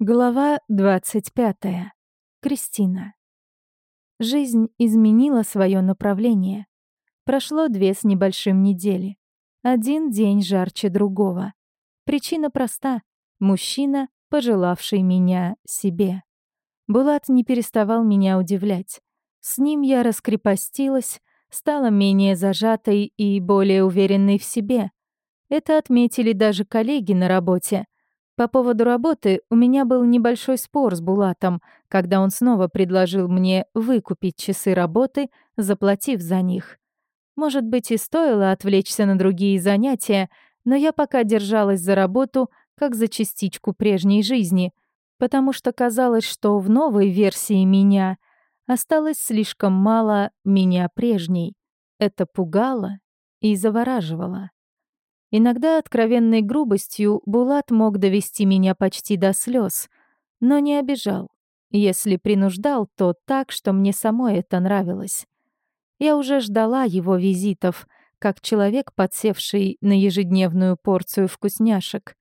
Глава 25. Кристина. Жизнь изменила свое направление. Прошло две с небольшим недели. Один день жарче другого. Причина проста. Мужчина, пожелавший меня себе. Булат не переставал меня удивлять. С ним я раскрепостилась, стала менее зажатой и более уверенной в себе. Это отметили даже коллеги на работе — по поводу работы у меня был небольшой спор с Булатом, когда он снова предложил мне выкупить часы работы, заплатив за них. Может быть, и стоило отвлечься на другие занятия, но я пока держалась за работу, как за частичку прежней жизни, потому что казалось, что в новой версии меня осталось слишком мало меня прежней. Это пугало и завораживало. Иногда откровенной грубостью Булат мог довести меня почти до слез, но не обижал. Если принуждал, то так, что мне самой это нравилось. Я уже ждала его визитов, как человек, подсевший на ежедневную порцию вкусняшек.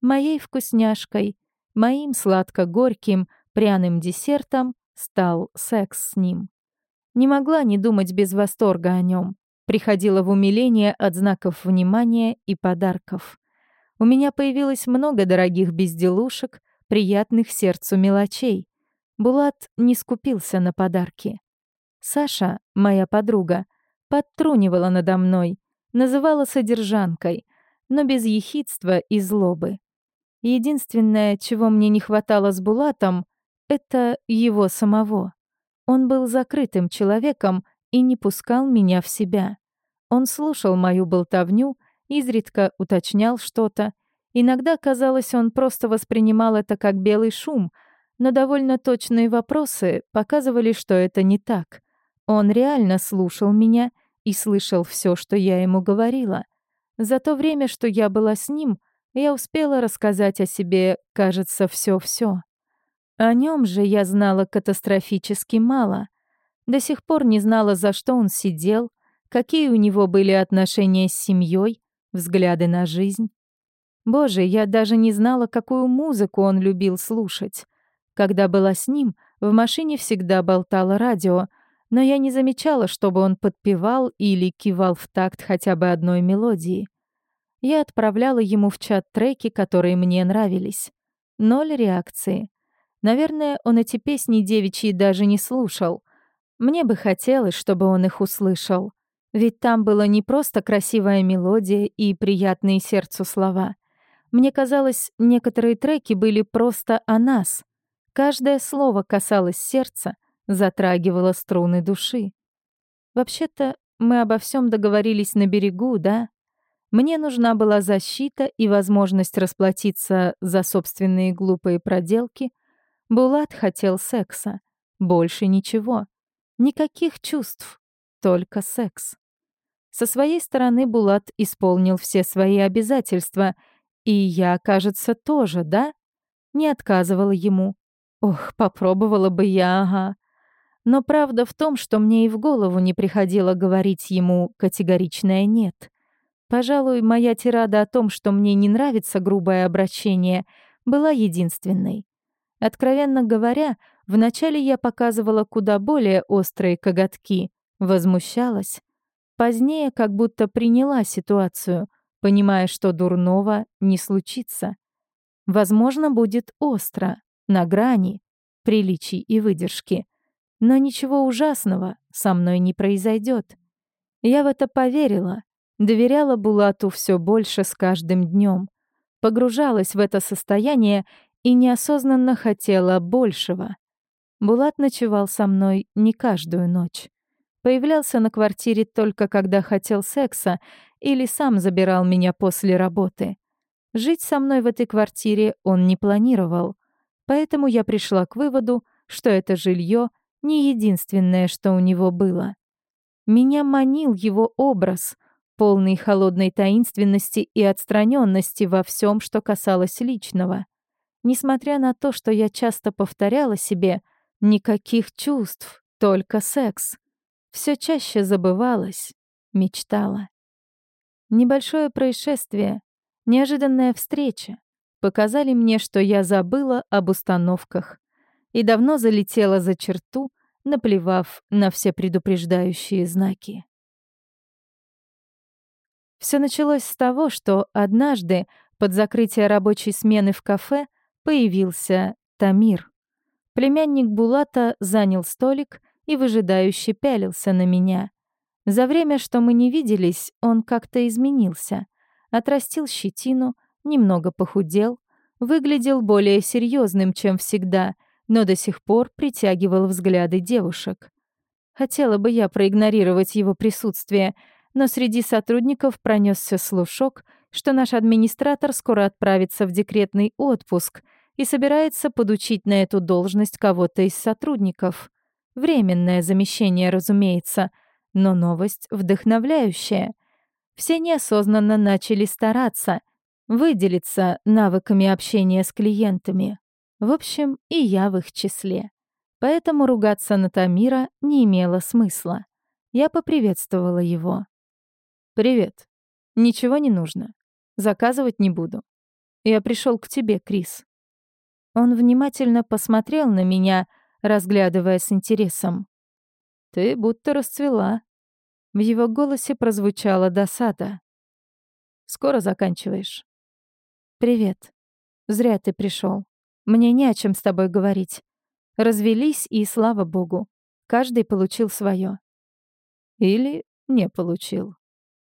Моей вкусняшкой, моим сладко-горьким, пряным десертом стал секс с ним. Не могла не думать без восторга о нем приходила в умиление от знаков внимания и подарков. У меня появилось много дорогих безделушек, приятных сердцу мелочей. Булат не скупился на подарки. Саша, моя подруга, подтрунивала надо мной, называла содержанкой, но без ехидства и злобы. Единственное, чего мне не хватало с Булатом, это его самого. Он был закрытым человеком и не пускал меня в себя. Он слушал мою болтовню, изредка уточнял что-то. Иногда, казалось, он просто воспринимал это как белый шум, но довольно точные вопросы показывали, что это не так. Он реально слушал меня и слышал все, что я ему говорила. За то время, что я была с ним, я успела рассказать о себе, кажется, все-все. О нем же я знала катастрофически мало. До сих пор не знала, за что он сидел, какие у него были отношения с семьей, взгляды на жизнь. Боже, я даже не знала, какую музыку он любил слушать. Когда была с ним, в машине всегда болтало радио, но я не замечала, чтобы он подпевал или кивал в такт хотя бы одной мелодии. Я отправляла ему в чат треки, которые мне нравились. Ноль реакции. Наверное, он эти песни девичьи даже не слушал — мне бы хотелось, чтобы он их услышал. Ведь там была не просто красивая мелодия и приятные сердцу слова. Мне казалось, некоторые треки были просто о нас. Каждое слово касалось сердца, затрагивало струны души. Вообще-то, мы обо всем договорились на берегу, да? Мне нужна была защита и возможность расплатиться за собственные глупые проделки. Булат хотел секса. Больше ничего. Никаких чувств, только секс. Со своей стороны Булат исполнил все свои обязательства, и я, кажется, тоже, да? Не отказывала ему. Ох, попробовала бы я, ага. Но правда в том, что мне и в голову не приходило говорить ему категоричное «нет». Пожалуй, моя тирада о том, что мне не нравится грубое обращение, была единственной. Откровенно говоря, Вначале я показывала куда более острые коготки, возмущалась. Позднее как будто приняла ситуацию, понимая, что дурного не случится. Возможно, будет остро, на грани, приличий и выдержки. Но ничего ужасного со мной не произойдет. Я в это поверила, доверяла Булату все больше с каждым днем, погружалась в это состояние и неосознанно хотела большего. Булат ночевал со мной не каждую ночь. Появлялся на квартире только когда хотел секса или сам забирал меня после работы. Жить со мной в этой квартире он не планировал, поэтому я пришла к выводу, что это жилье не единственное, что у него было. Меня манил его образ, полный холодной таинственности и отстраненности во всем, что касалось личного. Несмотря на то, что я часто повторяла себе — Никаких чувств, только секс. Все чаще забывалась, мечтала. Небольшое происшествие, неожиданная встреча, показали мне, что я забыла об установках и давно залетела за черту, наплевав на все предупреждающие знаки. Все началось с того, что однажды под закрытие рабочей смены в кафе появился Тамир. Племянник Булата занял столик и выжидающе пялился на меня. За время, что мы не виделись, он как-то изменился. Отрастил щетину, немного похудел, выглядел более серьезным, чем всегда, но до сих пор притягивал взгляды девушек. Хотела бы я проигнорировать его присутствие, но среди сотрудников пронесся слушок, что наш администратор скоро отправится в декретный отпуск и собирается подучить на эту должность кого-то из сотрудников. Временное замещение, разумеется, но новость вдохновляющая. Все неосознанно начали стараться, выделиться навыками общения с клиентами. В общем, и я в их числе. Поэтому ругаться на Тамира не имело смысла. Я поприветствовала его. «Привет. Ничего не нужно. Заказывать не буду. Я пришел к тебе, Крис». Он внимательно посмотрел на меня, разглядывая с интересом. «Ты будто расцвела». В его голосе прозвучала досада. «Скоро заканчиваешь». «Привет. Зря ты пришел. Мне не о чем с тобой говорить. Развелись, и слава богу. Каждый получил свое. Или не получил.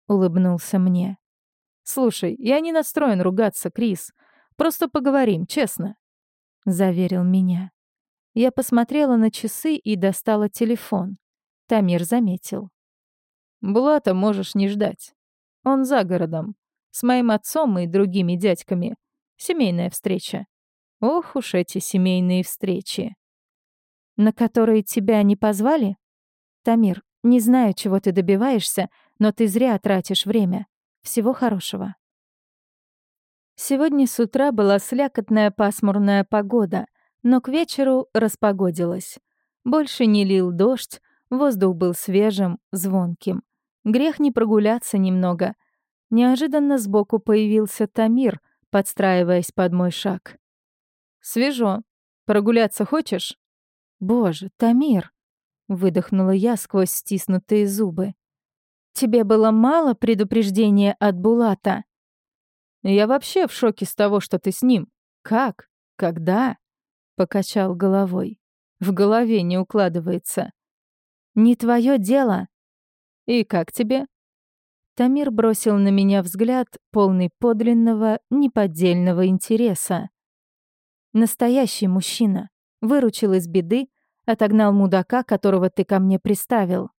Улыбнулся мне. Слушай, я не настроен ругаться, Крис. Просто поговорим, честно. Заверил меня. Я посмотрела на часы и достала телефон. Тамир заметил. Булата можешь не ждать. Он за городом. С моим отцом и другими дядьками. Семейная встреча. Ох уж эти семейные встречи. На которые тебя не позвали? Тамир, не знаю, чего ты добиваешься, но ты зря тратишь время. Всего хорошего. Сегодня с утра была слякотная пасмурная погода, но к вечеру распогодилась. Больше не лил дождь, воздух был свежим, звонким. Грех не прогуляться немного. Неожиданно сбоку появился Тамир, подстраиваясь под мой шаг. «Свежо. Прогуляться хочешь?» «Боже, Тамир!» — выдохнула я сквозь стиснутые зубы. «Тебе было мало предупреждения от Булата?» «Я вообще в шоке с того, что ты с ним. Как? Когда?» — покачал головой. «В голове не укладывается». «Не твое дело». «И как тебе?» Тамир бросил на меня взгляд, полный подлинного, неподдельного интереса. Настоящий мужчина. Выручил из беды, отогнал мудака, которого ты ко мне приставил.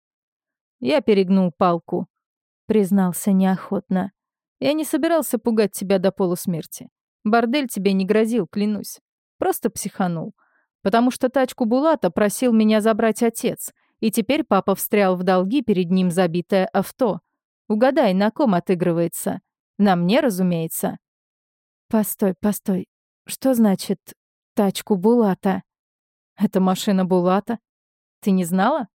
Я перегнул палку, признался неохотно. Я не собирался пугать тебя до полусмерти. Бордель тебе не грозил, клянусь. Просто психанул. Потому что тачку Булата просил меня забрать отец, и теперь папа встрял в долги перед ним забитое авто. Угадай, на ком отыгрывается. На мне, разумеется. Постой, постой. Что значит «тачку Булата»? Это машина Булата? Ты не знала?